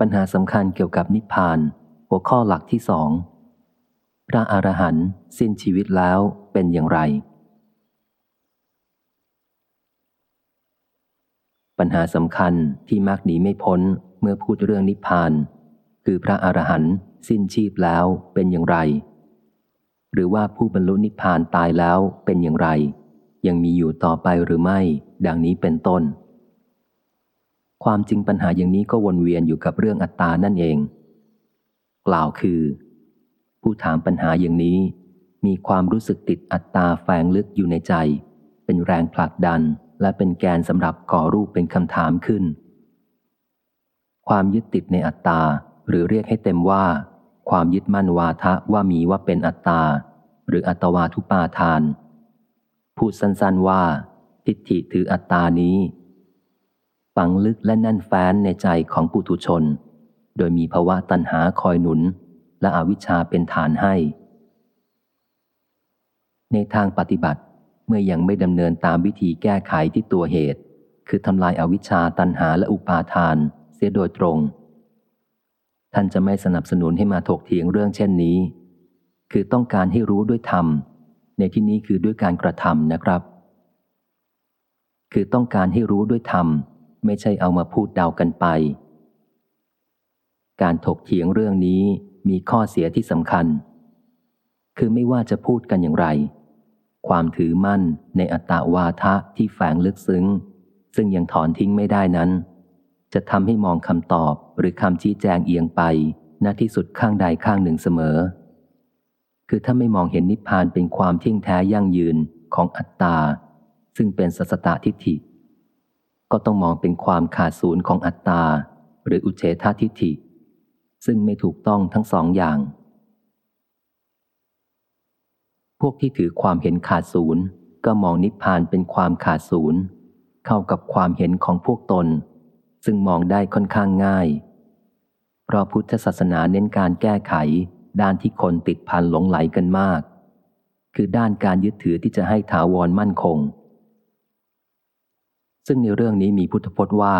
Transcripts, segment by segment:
ปัญหาสำคัญเกี่ยวกับนิพพาน หัวข้อหลักที่สองพระอรหันต์สิ้นชีวิตแล้วเป็นอย่างไร ปัญหาสำคัญที่มักหนีไม่พ้นเมื่อพูดเรื่องนิพพาน คือพระอรหันต์สิ้นชีพแล้วเป็นอย่างไร หรือว่าผู้บรรลุนิพพานตายแล้วเป็นอย่างไร ยังมีอยู่ต่อไปหรือไม่ ดังนี้เป็นต้น ความจริงปัญหาอย่างนี้ก็วนเวียนอยู่กับเรื่องอัตตานั่นเอง กล่าวคือ ผู้ถามปัญหาอย่างนี้ มีความรู้สึกติดอัตตาแฝงลึกอยู่ในใจ เป็นแรงผลักดันและเป็นแกนสำหรับก่อรูปเป็นคำถามขึ้น ความยึดติดในอัตตาหรือเรียกให้เต็มว่า ความยึดมั่นวาทะว่ามีว่าเป็นอัตตา หรืออัตวาทุปาทาน พูดสั้นๆว่า ทิฏฐิถืออัตตานี้ ฝังลึกและแน่นแฟ้นในใจของปุถุชน โดยมีภาวะตัณหาคอยหนุน และอวิชชาเป็นฐานให้ ในทางปฏิบัติเมื่อยังไม่ดำเนินตามวิธีแก้ไขที่ตัวเหตุ คือทำลายอาวิชชาตัณหาและอุปาทาน เสียโดยตรง ท่านจะไม่สนับสนุนให้มาถกเถียงเรื่องเช่นนี้ คือต้องการให้รู้ด้วยธรรม ในที่นี้คือด้วยการกระทำนะครับ คือต้องการให้รู้ด้วยธรรม ไม่ใช่เอามาพูดเดากันไป การถกเถียงเรื่องนี้มีข้อเสียที่สำคัญ คือไม่ว่าจะพูดกันอย่างไร ความถือมั่นในอัตตาวาทะที่แฝงลึกซึ้ง ซึ่งยังถอนทิ้งไม่ได้นั้น จะทำให้มองคำตอบหรือคำชี้แจงเอียงไปณที่สุดข้างใดข้างหนึ่งเสมอ คือถ้าไม่มองเห็นนิพพานเป็นความเที่ยงแท้ยั่งยืนของอัตตา ซึ่งเป็นสัสตทิฏฐิ ก็ต้องมองเป็นความขาดศูนย์ของอัตตา หรืออุเฉททิฏฐิ ซึ่งไม่ถูกต้องทั้งสองอย่าง พวกที่ถือความเห็นขาดศูนย์ ก็มองนิพพานเป็นความขาดศูนย์ เข้ากับความเห็นของพวกตน ซึ่งมองได้ค่อนข้างง่าย เพราะพุทธศาสนาเน้นการแก้ไข ด้านที่คนติดพันหลงไหลกันมาก คือด้านการยึดถือที่จะให้ถาวรมั่นคง ซึ่งในเรื่องนี้มีพุทธพจน์ว่า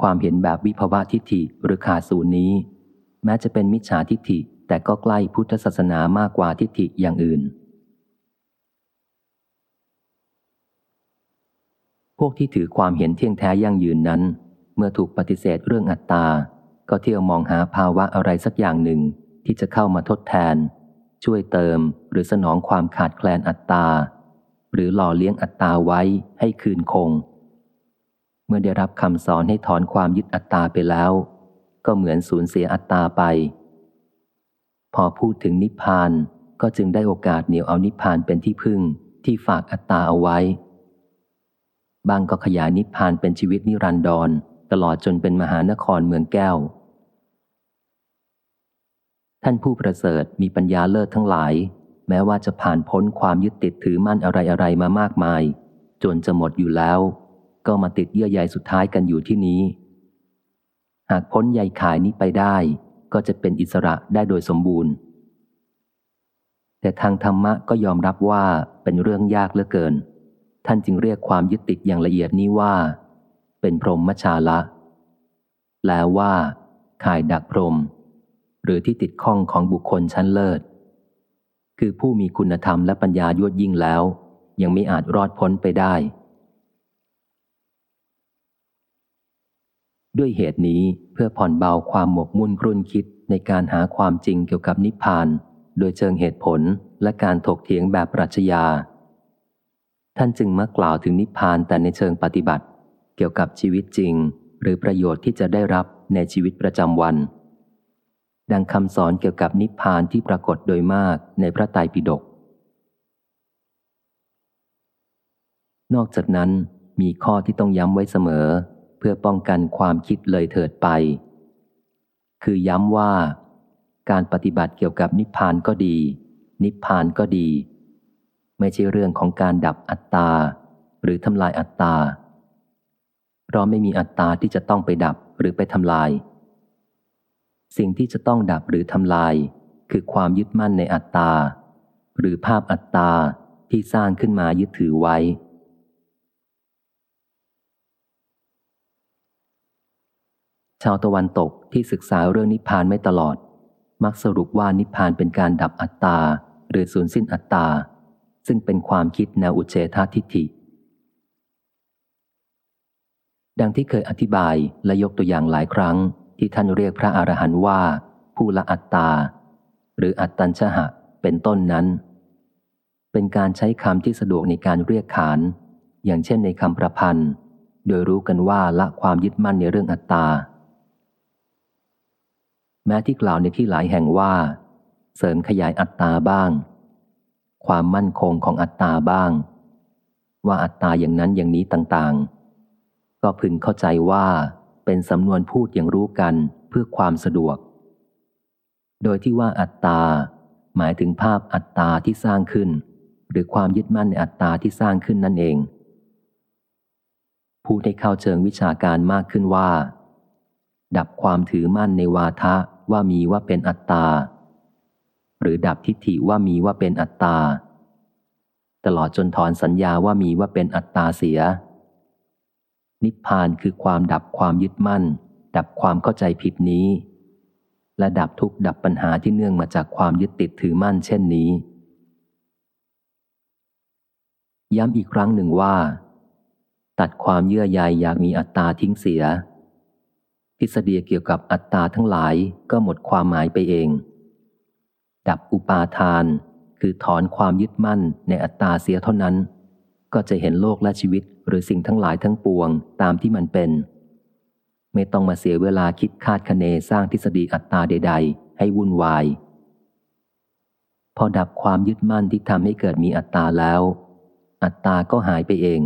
ความเห็นแบบวิภวะทิฏฐิหรือขาดศูนย์นี้ แม้จะเป็นมิจฉาทิฏฐิแต่ก็ใกล้พุทธศาสนามากกว่าทิฏฐิอย่างอื่น พวกที่ถือความเห็นเที่ยงแท้ยั่งยืนนั้น เมื่อถูกปฏิเสธเรื่องอัตตา ก็เที่ยวมองหาภาวะอะไรสักอย่างหนึ่งที่จะเข้ามาทดแทน ช่วยเติมหรือสนองความขาดแคลนอัตตา หรือหล่อเลี้ยงอัตตาไว้ให้คืนคง เมื่อได้รับคำสอนให้ถอนความยึดอัตตาไปแล้ว ก็เหมือนสูญเสียอัตตาไป พอพูดถึงนิพพานก็จึงได้โอกาสเหนียวเอานิพพานเป็นที่พึ่งที่ฝากอัตตาเอาไว้ บางก็ขยายนิพพานเป็นชีวิตนิรันดรตลอดจนเป็นมหานครเมืองแก้ว ท่านผู้ประเสริฐมีปัญญาเลิศทั้งหลาย แม้ว่าจะผ่านพ้นความยึดติดถือมั่นอะไรๆมามากมาย จนจะหมดอยู่แล้ว ก็มาติดเยื่อใยสุดท้ายกันอยู่ที่นี้ หากพ้นใยขายนี้ไปได้ ก็จะเป็นอิสระได้โดยสมบูรณ์ แต่ทางธรรมะก็ยอมรับว่าเป็นเรื่องยากเหลือเกิน ท่านจึงเรียกความยึดติดอย่างละเอียดนี้ว่า เป็นพรหมชาละแปลว่าข่ายดักพรหมหรือที่ติดข้องของบุคคลชั้นเลิศ คือผู้มีคุณธรรมและปัญญายวดยิ่งแล้ว ยังไม่อาจรอดพ้นไปได้ ด้วยเหตุนี้เพื่อผ่อนเบาความหมกมุ่นครุ่นคิดในการหาความจริงเกี่ยวกับนิพพาน โดยเชิงเหตุผลและการถกเถียงแบบปรัชญา ท่านจึงมักกล่าวถึงนิพพานแต่ในเชิงปฏิบัติ เกี่ยวกับชีวิตจริง หรือประโยชน์ที่จะได้รับในชีวิตประจำวัน ดังคำสอนเกี่ยวกับนิพพานที่ปรากฏโดยมากในพระไตรปิฎกนอกจากนั้นมีข้อที่ต้องย้ำไว้เสมอ เพื่อป้องกันความคิดเลยเถิดไป คือย้ำว่า การปฏิบัติเกี่ยวกับนิพพานก็ดี นิพพานก็ดี ไม่ใช่เรื่องของการดับอัตตา หรือทำลายอัตตา เพราะไม่มีอัตตาที่จะต้องไปดับหรือไปทำลาย สิ่งที่จะต้องดับหรือทำลาย คือความยึดมั่นในอัตตา หรือภาพอัตตาที่สร้างขึ้นมายึดถือไว้ ชาวตะวันตกที่ศึกษาเรื่องนิพพานไม่ตลอด มักสรุปว่านิพพานเป็นการดับอัตตา หรือสูญสิ้นอัตตา ซึ่งเป็นความคิดแนวอุเฉททิฏฐิ ดังที่เคยอธิบายและยกตัวอย่างหลายครั้ง ที่ท่านเรียกพระอรหันต์ว่า ผู้ละอัตตา หรืออัตตัญชหะเป็นต้นนั้น เป็นการใช้คำที่สะดวกในการเรียกขาน อย่างเช่นในคำประพันธ์ โดยรู้กันว่าละความยึดมั่นในเรื่องอัตตา แม้ที่กล่าวในที่หลายแห่งว่า เสริมขยายอัตตาบ้าง ความมั่นคงของอัตตาบ้าง ว่าอัตตาอย่างนั้นอย่างนี้ต่างๆ ก็พึงเข้าใจว่าเป็นสำนวนพูดอย่างรู้กันเพื่อความสะดวก โดยที่ว่าอัตตา หมายถึงภาพอัตตาที่สร้างขึ้น หรือความยึดมั่นในอัตตาที่สร้างขึ้นนั่นเองพูดให้เข้าเชิงวิชาการมากขึ้นว่า ดับความถือมั่นในวาทะ ว่ามีว่าเป็นอัตตา หรือดับทิฏฐิว่ามีว่าเป็นอัตตา ตลอดจนถอนสัญญาว่ามีว่าเป็นอัตตาเสีย นิพพานคือความดับความยึดมั่น ดับความเข้าใจผิดนี้ และดับทุกดับปัญหาที่เนื่องมาจากความยึดติดถือมั่นเช่นนี้ ย้ำอีกครั้งหนึ่งว่า ตัดความเยื่อใยอยากมีอัตตาทิ้งเสีย ทฤษฎีเกี่ยวกับอัตตาทั้งหลายก็หมดความหมายไปเอง ดับอุปาทาน คือถอนความยึดมั่นในอัตตาเสียเท่านั้น ก็จะเห็นโลกและชีวิตหรือสิ่งทั้งหลายทั้งปวงตามที่มันเป็น ไม่ต้องมาเสียเวลาคิดคาดคะเนสร้างทฤษฎีอัตตาใด ๆ ให้วุ่นวาย พอดับความยึดมั่นที่ทำให้เกิดมีอัตตาแล้ว อัตตาก็หายไปเอง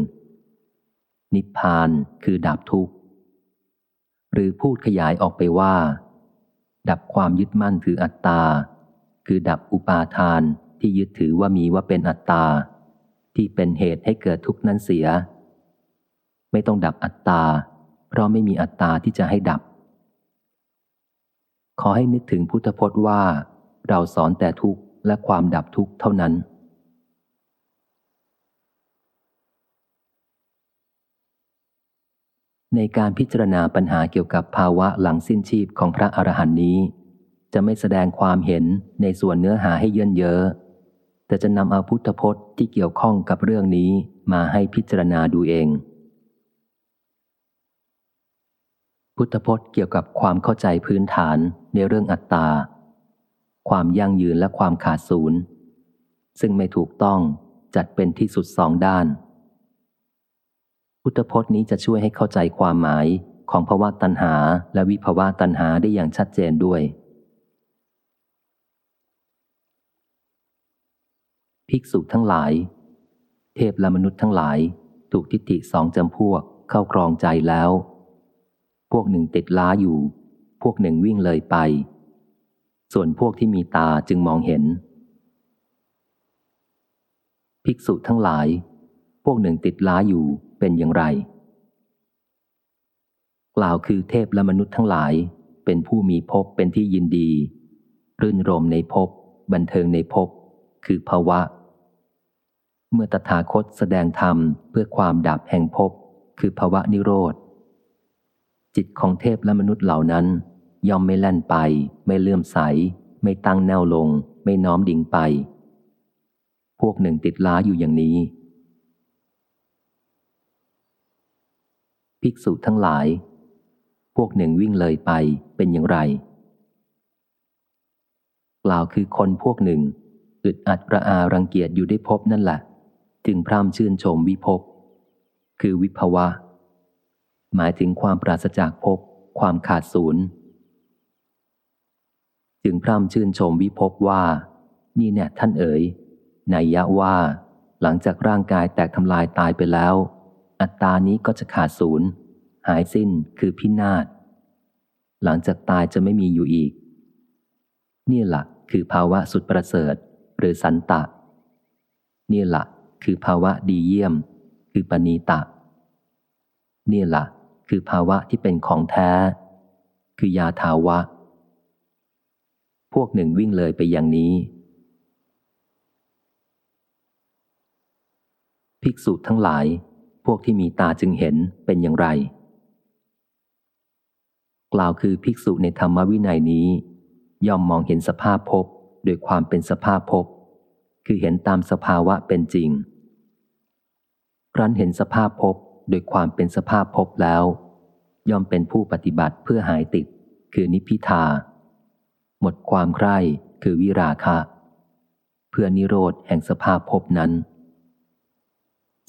นิพพานคือดับทุกข์ หรือพูดขยายออกไปว่า ดับความยึดมั่นถืออัตตา คือดับอุปาทานที่ยึดถือว่ามีว่าเป็นอัตตา ที่เป็นเหตุให้เกิดทุกข์นั้นเสีย ไม่ต้องดับอัตตา เพราะไม่มีอัตตาที่จะให้ดับ ขอให้นึกถึงพุทธพจน์ว่า เราสอนแต่ทุกข์และความดับทุกข์เท่านั้น ในการพิจารณาปัญหาเกี่ยวกับภาวะหลังสิ้นชีพของพระอรหันต์นี้ จะไม่แสดงความเห็นในส่วนเนื้อหาให้เยินเยอะ แต่จะนำเอาพุทธพจน์ที่เกี่ยวข้องกับเรื่องนี้มาให้พิจารณาดูเอง พุทธพจน์เกี่ยวกับความเข้าใจพื้นฐานในเรื่องอัตตา ความยั่งยืนและความขาดศูนย์ ซึ่งไม่ถูกต้องจัดเป็นที่สุดสองด้าน พุทธพจน์นี้จะช่วยให้เข้าใจความหมายของภาวะตัณหาและวิภาวะตัณหาได้อย่างชัดเจนด้วย ภิกษุทั้งหลาย เทพและมนุษย์ทั้งหลาย ถูกทิฏฐิสองจำพวกเข้าครองใจแล้ว พวกหนึ่งติดล้าอยู่ พวกหนึ่งวิ่งเลยไป ส่วนพวกที่มีตาจึงมองเห็น ภิกษุทั้งหลาย พวกหนึ่งติดล้าอยู่ เป็นอย่างไร กล่าวคือเทพและมนุษย์ทั้งหลายเป็นผู้มีภพเป็นที่ยินดี รื่นรมในภพบันเทิงในภพคือภาวะ เมื่อตถาคตแสดงธรรมเพื่อความดับแห่งภพคือภาวะนิโรธ จิตของเทพและมนุษย์เหล่านั้น ย่อมไม่แล่นไป ไม่เลื่อมใส ไม่ตั้งแนวลง ไม่น้อมดิ่งไป พวกหนึ่งติดล้าอยู่อย่างนี้ ภิกษุทั้งหลาย พวกหนึ่งวิ่งเลยไปเป็นอย่างไร กล่าวคือคนพวกหนึ่งอึดอัดระอารังเกียจอยู่ได้พบนั่นแหละ จึงพร่ำชื่นชมวิภพคือวิภวะ หมายถึงความปราศจากภพความขาดศูนย์จึงพร่ำชื่นชมวิภพว่า นี่เนี่ยท่านเอ๋ยนยยะว่า หลังจากร่างกายแตกทำลายตายไปแล้ว อัตตานี้ก็จะขาดศูนย์ายสิ้นคือพินาศ หลังจากตายจะไม่มีอยู่อีก นี่แหละคือภาวะสุดประเสริฐ หรือสันตะ นี่แหละคือภาวะดีเยี่ยม คือปณีตะ นี่แหละคือภาวะที่เป็นของแท้ คือยาทาวะ พวกหนึ่งวิ่งเลยไปอย่างนี้ ภิกษุทั้งหลาย พวกที่มีตาจึงเห็นเป็นอย่างไร กล่าวคือภิกษุในธรรมวินัยนี้ ย่อมมองเห็นสภาพภพโดยความเป็นสภาพภพคือเห็นตามสภาวะเป็นจริง ครั้นเห็นสภาพภพโดยความเป็นสภาพภพแล้ว ย่อมเป็นผู้ปฏิบัติเพื่อหายติด คือนิพพิทา หมดความใคร่คือวิราคะ เพื่อนิโรธแห่งสภาพภพนั้น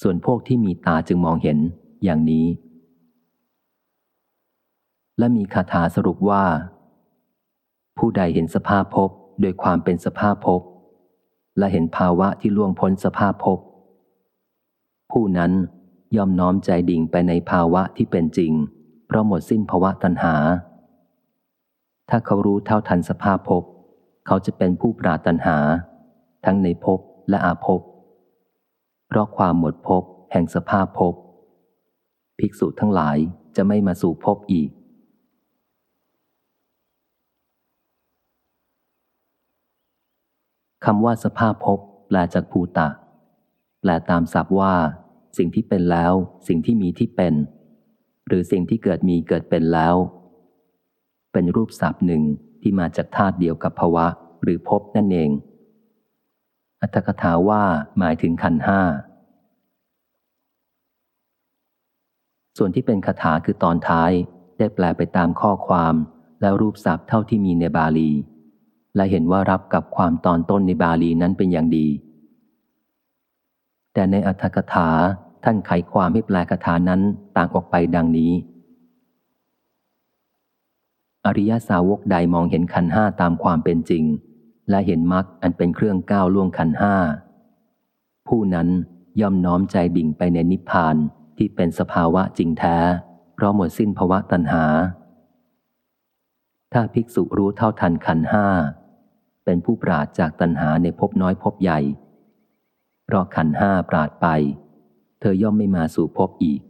ส่วนพวกที่มีตาจึงมองเห็นอย่างนี้ และมีคาถาสรุปว่า ผู้ใดเห็นสภาพภพโดยความเป็นสภาพภพและเห็นภาวะที่ล่วงพ้นสภาพภพผู้นั้นย่อมน้อมใจดิ่งไปในภาวะที่เป็นจริง เพราะหมดสิ้นภาวะตัณหา ถ้าเขารู้เท่าทันสภาพภพเขาจะเป็นผู้ปราตัณหา ทั้งในภพและอาภพเพราะความหมดภพแห่งสภาพภพภิกษุทั้งหลายจะไม่มาสู่ภพอีก คำว่าสภาพภพแปลจากภูตะ แปลตามศัพท์ว่า สิ่งที่เป็นแล้ว สิ่งที่มีที่เป็น หรือสิ่งที่เกิดมีเกิดเป็นแล้ว เป็นรูปศัพท์หนึ่งที่มาจากธาตุเดียวกับภาวะ หรือภพนั่นเอง อัตถกถาว่าหมายถึงขันห้า ส่วนที่เป็นคาถาคือตอนท้ายได้แปลไปตามข้อความแล้วรูปศัพท์เท่าที่มีในบาลี และเห็นว่ารับกับความตอนต้นในบาลีนั้นเป็นอย่างดี แต่ในอัธกถาท่านไขความให้แปลคาถานั้นต่างออกไปดังนี้ อริยสาวกใดมองเห็นขันห้าตามความเป็นจริง และเห็นมรรคอันเป็นเครื่องก้าวล่วงขันห้า ผู้นั้นย่อมน้อมใจดิ่งไปในนิพพานที่เป็นสภาวะจริงแท้ เพราะหมดสิ้นภวะตัณหา ถ้าภิกษุรู้เท่าทันขันห้า เป็นผู้ปราดจากตัณหาในภพน้อยภพใหญ่ เพราะขันห้าปราดไป เธอย่อมไม่มาสู่ภพอีก